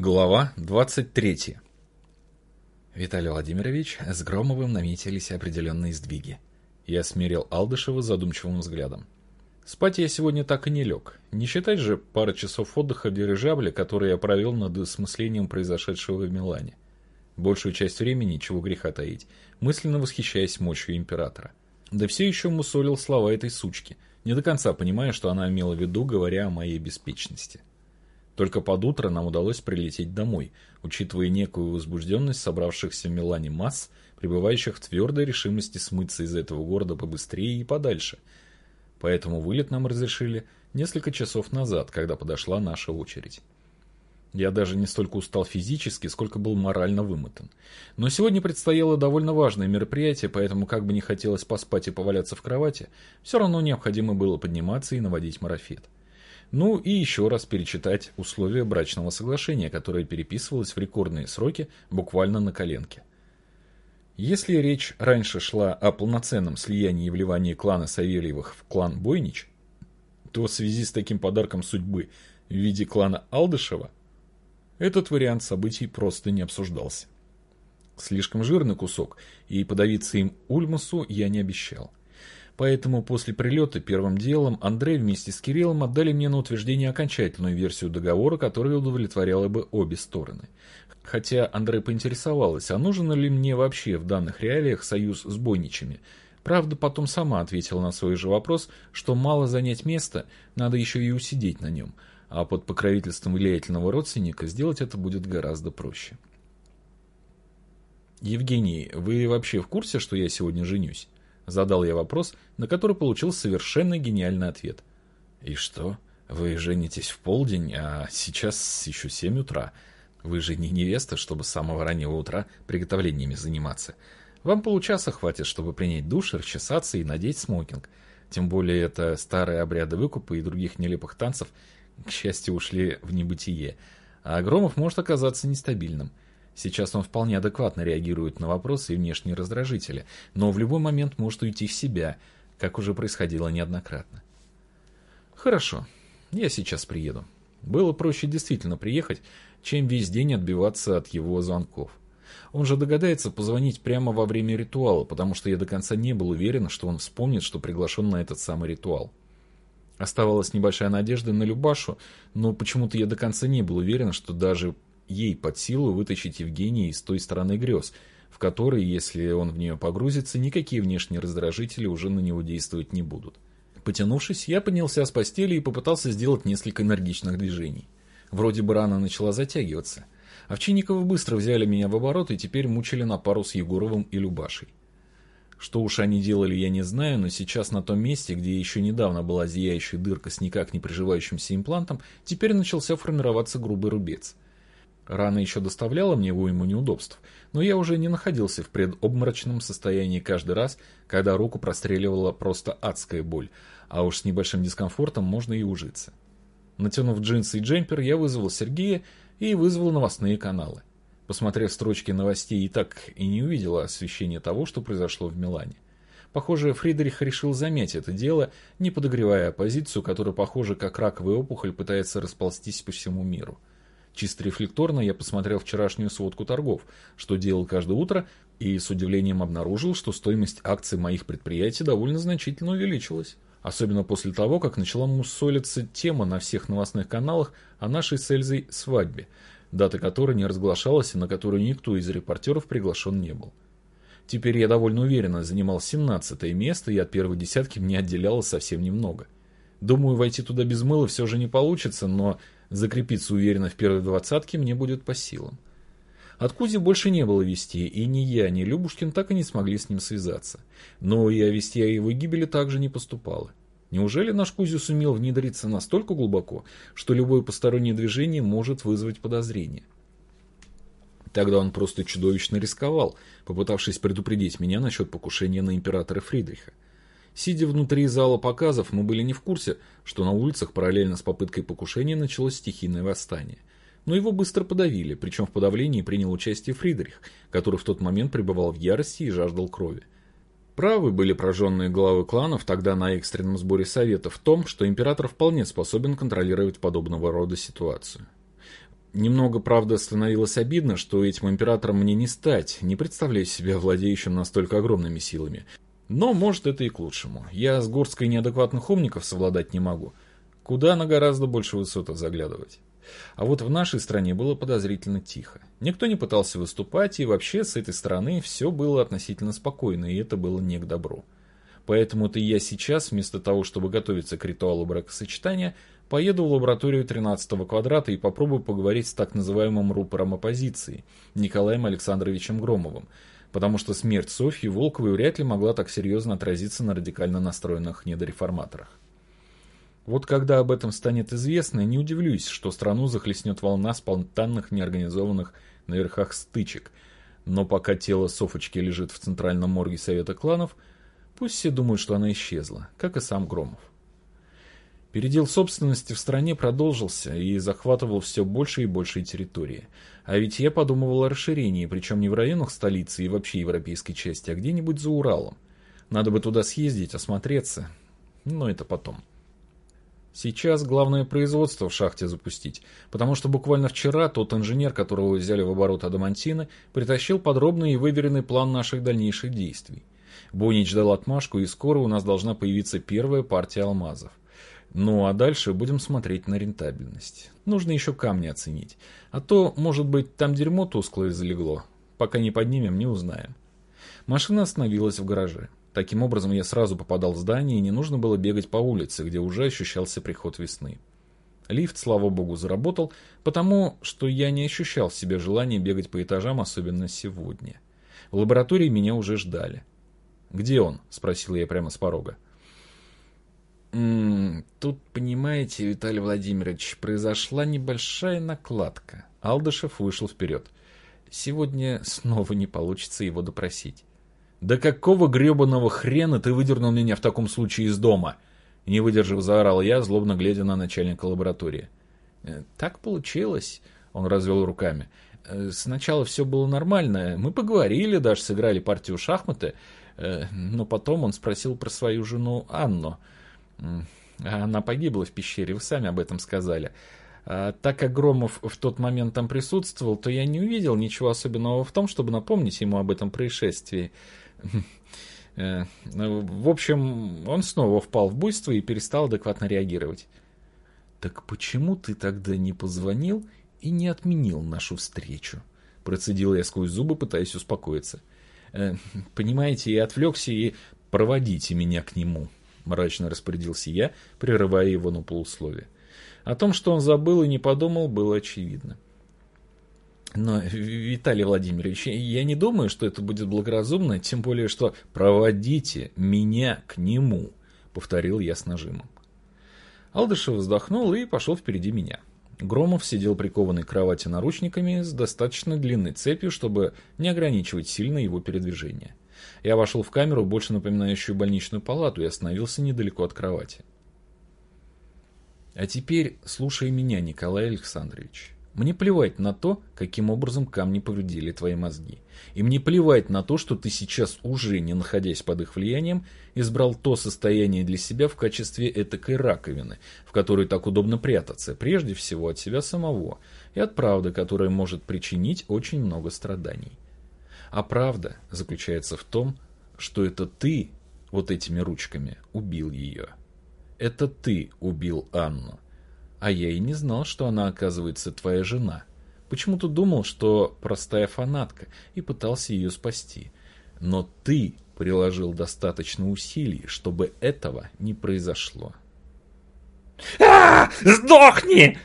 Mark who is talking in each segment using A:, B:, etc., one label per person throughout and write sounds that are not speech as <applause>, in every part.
A: Глава 23. Виталий Владимирович, с Громовым наметились определенные сдвиги. Я смерил Алдышева задумчивым взглядом. Спать я сегодня так и не лег. Не считать же пары часов отдыха в дирижабле, которые я провел над осмыслением произошедшего в Милане. Большую часть времени, чего греха таить, мысленно восхищаясь мощью императора. Да все еще мусолил слова этой сучки, не до конца понимая, что она имела в виду, говоря о моей беспечности. Только под утро нам удалось прилететь домой, учитывая некую возбужденность собравшихся в Милане масс, пребывающих в твердой решимости смыться из этого города побыстрее и подальше. Поэтому вылет нам разрешили несколько часов назад, когда подошла наша очередь. Я даже не столько устал физически, сколько был морально вымотан. Но сегодня предстояло довольно важное мероприятие, поэтому как бы не хотелось поспать и поваляться в кровати, все равно необходимо было подниматься и наводить марафет. Ну и еще раз перечитать условия брачного соглашения, которое переписывалось в рекордные сроки буквально на коленке. Если речь раньше шла о полноценном слиянии и вливании клана Савельевых в клан Бойнич, то в связи с таким подарком судьбы в виде клана Алдышева, этот вариант событий просто не обсуждался. Слишком жирный кусок, и подавиться им Ульмасу я не обещал. Поэтому после прилета первым делом Андрей вместе с Кириллом отдали мне на утверждение окончательную версию договора, которая удовлетворяла бы обе стороны. Хотя Андрей поинтересовалась, а нужен ли мне вообще в данных реалиях союз с бойничами. Правда, потом сама ответила на свой же вопрос, что мало занять место, надо еще и усидеть на нем, а под покровительством влиятельного родственника сделать это будет гораздо проще. Евгений, вы вообще в курсе, что я сегодня женюсь? Задал я вопрос, на который получил совершенно гениальный ответ. «И что? Вы женитесь в полдень, а сейчас еще семь утра. Вы же не невеста, чтобы с самого раннего утра приготовлениями заниматься. Вам получаса хватит, чтобы принять душ, расчесаться и надеть смокинг. Тем более это старые обряды выкупа и других нелепых танцев, к счастью, ушли в небытие. А Громов может оказаться нестабильным». Сейчас он вполне адекватно реагирует на вопросы и внешние раздражители, но в любой момент может уйти в себя, как уже происходило неоднократно. Хорошо, я сейчас приеду. Было проще действительно приехать, чем весь день отбиваться от его звонков. Он же догадается позвонить прямо во время ритуала, потому что я до конца не был уверен, что он вспомнит, что приглашен на этот самый ритуал. Оставалась небольшая надежда на Любашу, но почему-то я до конца не был уверен, что даже ей под силу вытащить Евгения из той стороны грез, в которой, если он в нее погрузится, никакие внешние раздражители уже на него действовать не будут. Потянувшись, я поднялся с постели и попытался сделать несколько энергичных движений. Вроде бы рана начала затягиваться. Овчинниковы быстро взяли меня в оборот и теперь мучили на пару с Егоровым и Любашей. Что уж они делали, я не знаю, но сейчас на том месте, где еще недавно была зияющая дырка с никак не приживающимся имплантом, теперь начался формироваться грубый рубец – Рана еще доставляла мне уйму неудобств, но я уже не находился в предобморочном состоянии каждый раз, когда руку простреливала просто адская боль, а уж с небольшим дискомфортом можно и ужиться. Натянув джинсы и джемпер, я вызвал Сергея и вызвал новостные каналы. Посмотрев строчки новостей, и так и не увидел освещения того, что произошло в Милане. Похоже, Фридрих решил замять это дело, не подогревая оппозицию, которая, похоже, как раковая опухоль пытается расползтись по всему миру. Чисто рефлекторно я посмотрел вчерашнюю сводку торгов, что делал каждое утро, и с удивлением обнаружил, что стоимость акций моих предприятий довольно значительно увеличилась. Особенно после того, как начала муссолиться тема на всех новостных каналах о нашей с Эльзой свадьбе, дата которой не разглашалась и на которую никто из репортеров приглашен не был. Теперь я довольно уверенно занимал 17 место, и от первой десятки мне отделялось совсем немного. Думаю, войти туда без мыла все же не получится, но Закрепиться уверенно в первой двадцатке мне будет по силам. От Кузи больше не было вести, и ни я, ни Любушкин так и не смогли с ним связаться. Но и о вести о его гибели также не поступало. Неужели наш Кузю сумел внедриться настолько глубоко, что любое постороннее движение может вызвать подозрение? Тогда он просто чудовищно рисковал, попытавшись предупредить меня насчет покушения на императора Фридриха. Сидя внутри зала показов, мы были не в курсе, что на улицах параллельно с попыткой покушения началось стихийное восстание. Но его быстро подавили, причем в подавлении принял участие Фридрих, который в тот момент пребывал в ярости и жаждал крови. Правы были прожженные главы кланов тогда на экстренном сборе совета в том, что император вполне способен контролировать подобного рода ситуацию. Немного, правда, становилось обидно, что этим императором мне не стать, не представляя себя владеющим настолько огромными силами. Но, может, это и к лучшему. Я с горсткой неадекватных умников совладать не могу. Куда на гораздо больше высотах заглядывать. А вот в нашей стране было подозрительно тихо. Никто не пытался выступать, и вообще с этой стороны все было относительно спокойно, и это было не к добру. Поэтому-то я сейчас, вместо того, чтобы готовиться к ритуалу бракосочетания, поеду в лабораторию 13 квадрата и попробую поговорить с так называемым рупором оппозиции, Николаем Александровичем Громовым, потому что смерть Софьи Волковой вряд ли могла так серьезно отразиться на радикально настроенных недореформаторах. Вот когда об этом станет известно, не удивлюсь, что страну захлестнет волна спонтанных неорганизованных на верхах стычек. Но пока тело Софочки лежит в центральном морге Совета кланов, пусть все думают, что она исчезла, как и сам Громов. Передел собственности в стране продолжился и захватывал все больше и больше территории. А ведь я подумывал о расширении, причем не в районах столицы и вообще европейской части, а где-нибудь за Уралом. Надо бы туда съездить, осмотреться. Но это потом. Сейчас главное производство в шахте запустить, потому что буквально вчера тот инженер, которого взяли в оборот Адамантины, притащил подробный и выверенный план наших дальнейших действий. Бонич дал отмашку, и скоро у нас должна появиться первая партия алмазов. Ну а дальше будем смотреть на рентабельность. Нужно еще камни оценить. А то, может быть, там дерьмо тусклое залегло. Пока не поднимем, не узнаем. Машина остановилась в гараже. Таким образом, я сразу попадал в здание, и не нужно было бегать по улице, где уже ощущался приход весны. Лифт, слава богу, заработал, потому что я не ощущал в себе желания бегать по этажам, особенно сегодня. В лаборатории меня уже ждали. «Где он?» – спросил я прямо с порога. «М -м, «Тут, понимаете, Виталий Владимирович, произошла небольшая накладка». Алдышев вышел вперед. «Сегодня снова не получится его допросить». «Да какого гребаного хрена ты выдернул меня в таком случае из дома?» Не выдержав, заорал я, злобно глядя на начальника лаборатории. «Э, «Так получилось», — он развел руками. «Э, «Сначала все было нормально. Мы поговорили, даже сыграли партию шахматы. Э, но потом он спросил про свою жену Анну. Она погибла в пещере, вы сами об этом сказали. А так как Громов в тот момент там присутствовал, то я не увидел ничего особенного в том, чтобы напомнить ему об этом происшествии. <laughs> Э, в общем, он снова впал в буйство и перестал адекватно реагировать. «Так почему ты тогда не позвонил и не отменил нашу встречу?» Процедил я сквозь зубы, пытаясь успокоиться. «Э, «Понимаете, я отвлекся и проводите меня к нему», мрачно распорядился я, прерывая его на полусловие. О том, что он забыл и не подумал, было очевидно. Но, Виталий Владимирович, я не думаю, что это будет благоразумно, тем более, что проводите меня к нему, повторил я с нажимом. Алдышев вздохнул и пошел впереди меня. Громов сидел прикованный к кровати наручниками с достаточно длинной цепью, чтобы не ограничивать сильно его передвижение. Я вошел в камеру, больше напоминающую больничную палату, и остановился недалеко от кровати. А теперь слушай меня, Николай Александрович. Мне плевать на то, каким образом камни повредили твои мозги. И мне плевать на то, что ты сейчас уже, не находясь под их влиянием, избрал то состояние для себя в качестве этакой раковины, в которой так удобно прятаться, прежде всего от себя самого, и от правды, которая может причинить очень много страданий. А правда заключается в том, что это ты вот этими ручками убил ее. Это ты убил Анну. А я и не знал, что она, оказывается, твоя жена. Почему-то думал, что простая фанатка, и пытался ее спасти. Но ты приложил достаточно усилий, чтобы этого не произошло.
B: а Сдохни!»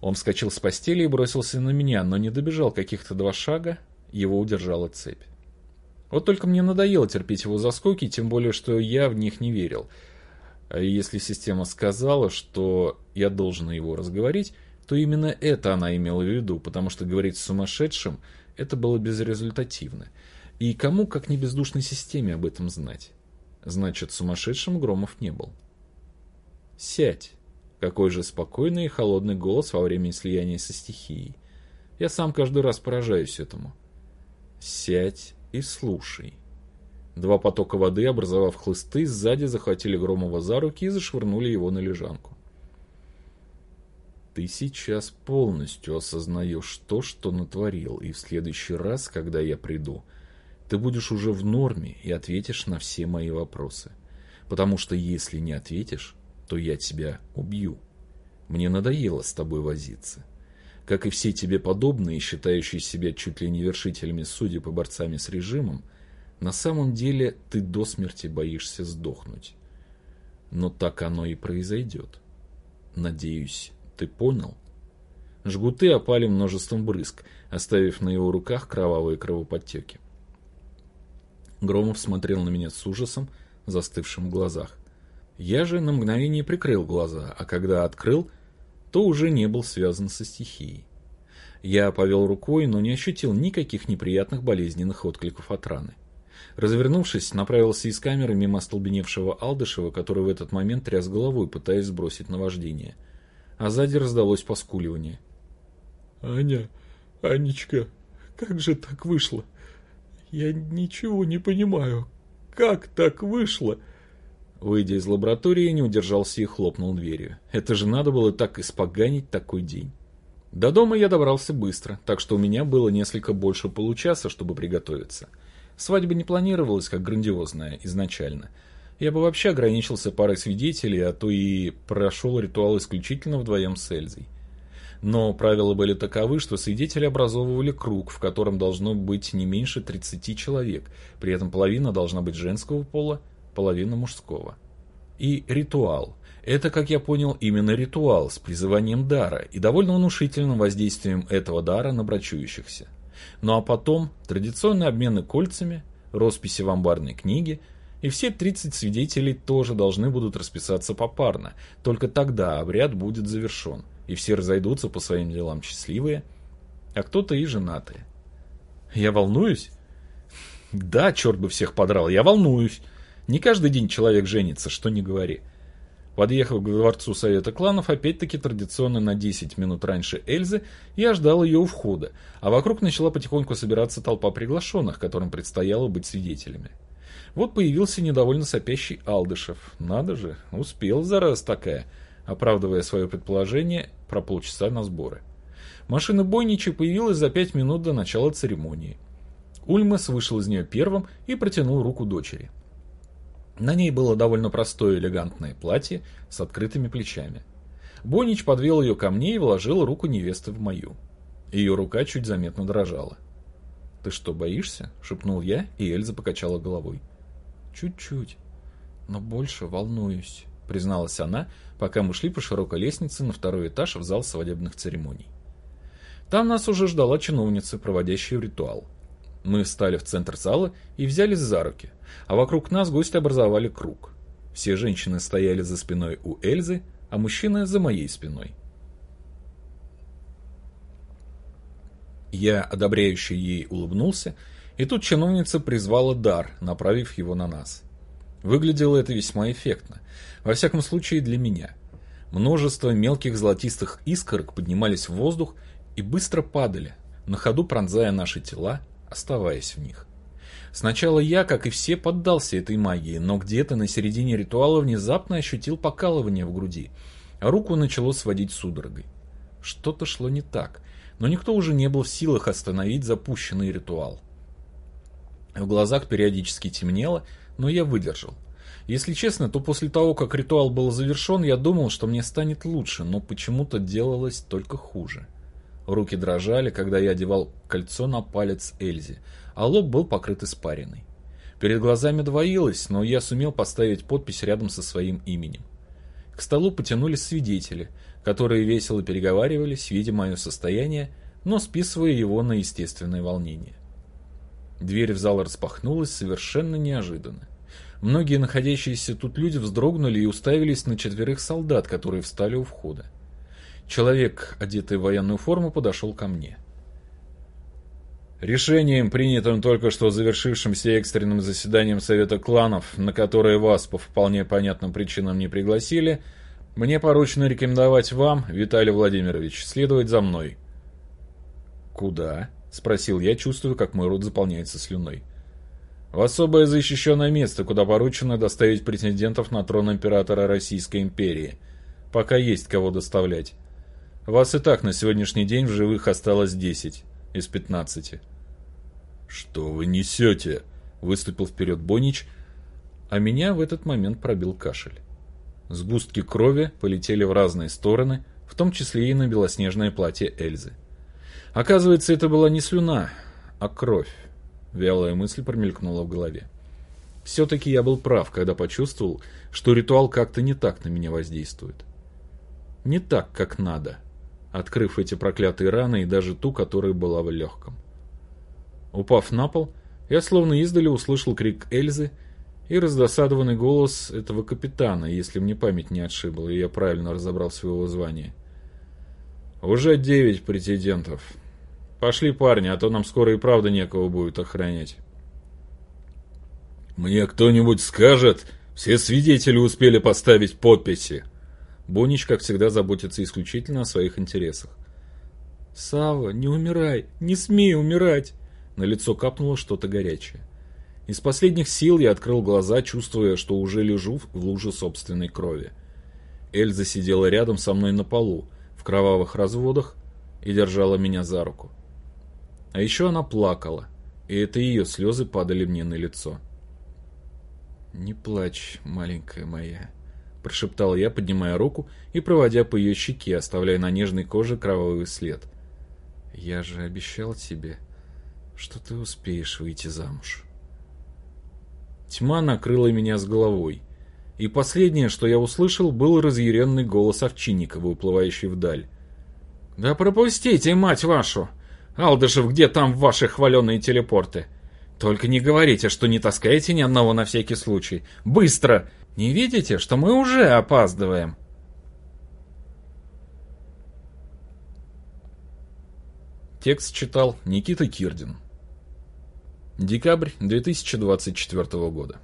A: Он вскочил с постели и бросился на меня, но не добежал каких-то два шага, его удержала цепь. Вот только мне надоело терпеть его заскоки, тем более, что я в них не верил. А если система сказала, что я должен его разговорить, то именно это она имела в виду, потому что говорить с сумасшедшим это было безрезультативно. И кому, как не бездушной системе, об этом знать? Значит, сумасшедшим Громов не был. «Сядь!» Какой же спокойный и холодный голос во время слияния со стихией. Я сам каждый раз поражаюсь этому. «Сядь и слушай!» Два потока воды, образовав хлысты, сзади захватили Громова за руки и зашвырнули его на лежанку. Ты сейчас полностью осознаешь то, что натворил, и в следующий раз, когда я приду, ты будешь уже в норме и ответишь на все мои вопросы. Потому что если не ответишь, то я тебя убью. Мне надоело с тобой возиться. Как и все тебе подобные, считающие себя чуть ли не вершителями судеб и борцами с режимом, на самом деле ты до смерти боишься сдохнуть. Но так оно и произойдет. Надеюсь, ты понял? Жгуты опали множеством брызг, оставив на его руках кровавые кровоподтеки. Громов смотрел на меня с ужасом, застывшим в глазах. Я же на мгновение прикрыл глаза, а когда открыл, то уже не был связан со стихией. Я повел рукой, но не ощутил никаких неприятных болезненных откликов от раны. Развернувшись, направился из камеры мимо остолбеневшего Алдышева, который в этот момент тряс головой, пытаясь сбросить наваждение – а сзади раздалось поскуливание.
B: «Аня, Анечка, как же так вышло? Я ничего не понимаю. Как так вышло?»
A: Выйдя из лаборатории, не удержался и хлопнул дверью. Это же надо было так испоганить такой день. До дома я добрался быстро, так что у меня было несколько больше получаса, чтобы приготовиться. Свадьба не планировалась как грандиозная изначально – я бы вообще ограничился парой свидетелей, а то и прошел ритуал исключительно вдвоем с Эльзой. Но правила были таковы, что свидетели образовывали круг, в котором должно быть не меньше 30 человек, при этом половина должна быть женского пола, половина мужского. И ритуал. Это, как я понял, именно ритуал с призыванием дара и довольно внушительным воздействием этого дара на брачующихся. Ну а потом традиционные обмены кольцами, росписи в амбарной книге – и все 30 свидетелей тоже должны будут расписаться попарно. Только тогда обряд будет завершен, и все разойдутся по своим делам счастливые, а кто-то и женатые. Я волнуюсь? Да, черт бы всех подрал, я волнуюсь. Не каждый день человек женится, что не говори. Подъехав к дворцу Совета кланов, опять-таки традиционно на 10 минут раньше Эльзы, я ждал ее у входа, а вокруг начала потихоньку собираться толпа приглашенных, которым предстояло быть свидетелями. Вот появился недовольно сопящий Алдышев. Надо же, успел, зараз такая, оправдывая свое предположение про полчаса на сборы. Машина Бойнича появилась за пять минут до начала церемонии. Ульмас вышел из нее первым и протянул руку дочери. На ней было довольно простое элегантное платье с открытыми плечами. Бонич подвел ее ко мне и вложил руку невесты в мою. Ее рука чуть заметно дрожала. «Ты что, боишься?» – шепнул я, и Эльза покачала головой. Чуть-чуть, но больше волнуюсь, призналась она, пока мы шли по широкой лестнице на второй этаж в зал свадебных церемоний. Там нас уже ждала чиновница, проводящая ритуал. Мы встали в центр зала и взялись за руки, а вокруг нас гости образовали круг. Все женщины стояли за спиной у Эльзы, а мужчины за моей спиной. Я, одобряющий ей, улыбнулся и тут чиновница призвала дар, направив его на нас. Выглядело это весьма эффектно. Во всяком случае для меня. Множество мелких золотистых искорок поднимались в воздух и быстро падали, на ходу пронзая наши тела, оставаясь в них. Сначала я, как и все, поддался этой магии, но где-то на середине ритуала внезапно ощутил покалывание в груди, а руку начало сводить судорогой. Что-то шло не так, но никто уже не был в силах остановить запущенный ритуал. В глазах периодически темнело, но я выдержал. Если честно, то после того, как ритуал был завершен, я думал, что мне станет лучше, но почему-то делалось только хуже. Руки дрожали, когда я одевал кольцо на палец Эльзи, а лоб был покрыт испариной. Перед глазами двоилось, но я сумел поставить подпись рядом со своим именем. К столу потянулись свидетели, которые весело переговаривались, видя мое состояние, но списывая его на естественное волнение. Дверь в зал распахнулась совершенно неожиданно. Многие находящиеся тут люди вздрогнули и уставились на четверых солдат, которые встали у входа. Человек, одетый в военную форму, подошел ко мне. Решением, принятым только что завершившимся экстренным заседанием Совета кланов, на которое вас по вполне понятным причинам не пригласили, мне поручено рекомендовать вам, Виталий Владимирович, следовать за мной. Куда? Спросил я, чувствуя, как мой рот заполняется слюной. В особое защищенное место, куда поручено доставить претендентов на трон императора Российской империи. Пока есть кого доставлять. Вас и так на сегодняшний день в живых осталось 10 из 15.
B: Что вы несете?
A: Выступил вперед Бонич, а меня в этот момент пробил кашель. Сгустки крови полетели в разные стороны, в том числе и на белоснежное платье Эльзы. Оказывается, это была не слюна, а кровь. Вялая мысль промелькнула в голове. Все-таки я был прав, когда почувствовал, что ритуал как-то не так на меня воздействует. Не так, как надо, открыв эти проклятые раны и даже ту, которая была в легком. Упав на пол, я словно издали услышал крик Эльзы и раздосадованный голос этого капитана, если мне память не отшибла, и я правильно разобрал своего звания. «Уже девять претендентов. Пошли, парни, а то нам скоро и правда некого будет охранять».
B: «Мне кто-нибудь скажет? Все свидетели успели поставить подписи».
A: Бонич, как всегда, заботится исключительно о своих интересах. «Савва, не умирай! Не смей умирать!» На лицо капнуло что-то горячее. Из последних сил я открыл глаза, чувствуя, что уже лежу в луже собственной крови. Эльза сидела рядом со мной на полу, в кровавых разводах, и держала меня за руку. А еще она плакала, и это ее слезы падали мне на лицо. «Не плачь, маленькая моя», — прошептал я, поднимая руку и проводя по ее щеке, оставляя на нежной коже кровавый след. «Я же обещал тебе, что ты успеешь выйти замуж». Тьма накрыла меня с головой, и последнее, что я услышал, был разъяренный голос Овчинникова, уплывающий вдаль. «Да пропустите, мать вашу! Алдышев, где там ваши хваленые телепорты? Только не говорите, что не таскаете ни одного на всякий случай. Быстро! Не видите, что мы уже опаздываем?» Текст читал Никита Кирдин. Декабрь 2024 года.